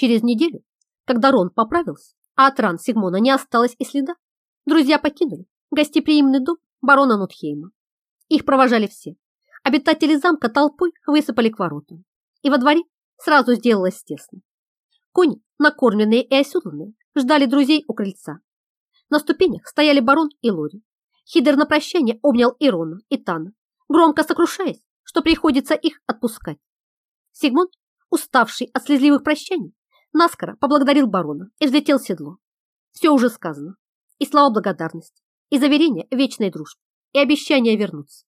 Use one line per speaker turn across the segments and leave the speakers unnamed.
Через неделю, когда Рон поправился, а от ран Сигмона не осталось и следа, друзья покинули гостеприимный дом барона Нутхейма. Их провожали все. Обитатели замка толпой высыпали к воротам, и во дворе сразу сделалось тесно. Кони, накормленные и оседланные, ждали друзей у крыльца. На ступенях стояли барон и Лори. Хидер на прощание обнял Ирона и Тана, громко сокрушаясь, что приходится их отпускать. Сигмунд, уставший от слезливых прощаний, наскоро поблагодарил барона и взлетел в седло. Все уже сказано. И слова благодарности, и заверения вечной дружбы, и обещания вернуться.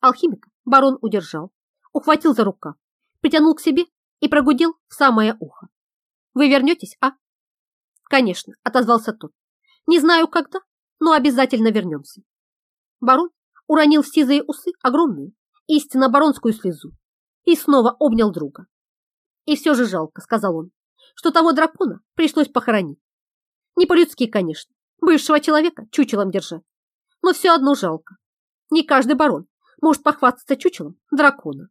Алхимика барон удержал, ухватил за рукав, притянул к себе и прогудел в самое ухо. «Вы вернетесь, а?» «Конечно», — отозвался тот. «Не знаю, когда, но обязательно вернемся». Барон уронил в сизые усы огромную, истинно баронскую слезу и снова обнял друга. «И все же жалко», — сказал он, что того дракона пришлось похоронить. Не по-людски, конечно, бывшего человека чучелом держать, но все одно жалко. Не каждый барон может похвастаться чучелом дракона.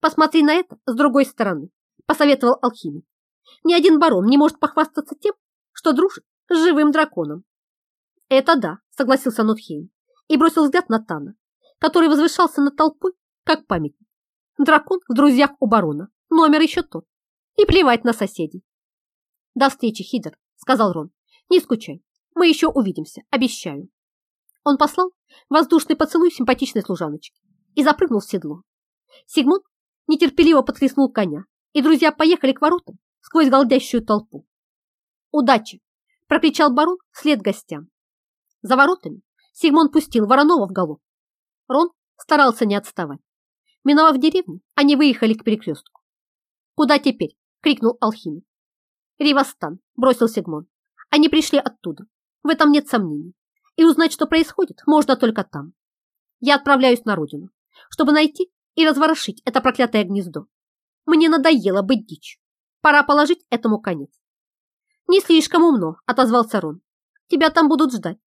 Посмотри на это с другой стороны, посоветовал алхимик. Ни один барон не может похвастаться тем, что дружит с живым драконом. Это да, согласился Нотхейм и бросил взгляд на Тана, который возвышался над толпой, как памятник. Дракон в друзьях у барона, номер еще тот. И плевать на соседей. «До встречи, Хидер», — сказал Рон. «Не скучай, мы еще увидимся, обещаю». Он послал воздушный поцелуй симпатичной служаночке и запрыгнул в седло. Сигмунд нетерпеливо подхлестнул коня, и друзья поехали к воротам сквозь голдящую толпу. «Удачи!» – прокричал барон вслед гостям. За воротами Сигмунд пустил Воронова в голову. Рон старался не отставать. Миновав деревню, они выехали к перекрестку. «Куда теперь?» – крикнул алхимик. «Ривастан», – бросил Сигмон. «Они пришли оттуда. В этом нет сомнений. И узнать, что происходит, можно только там. Я отправляюсь на родину, чтобы найти и разворошить это проклятое гнездо. Мне надоело быть дичью. Пора положить этому конец». «Не слишком умно», – отозвался Рон. «Тебя там будут ждать.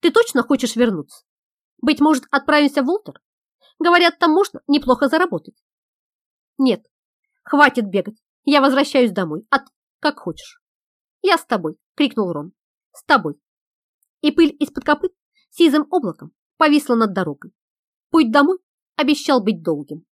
Ты точно хочешь вернуться? Быть может, отправимся в Волтер? Говорят, там можно неплохо заработать». «Нет, Хватит бегать. Я возвращаюсь домой. Ты как хочешь. Я с тобой, крикнул Рон. С тобой. И пыль из-под копыт сизым облаком повисла над дорогой. Путь домой обещал быть долгим.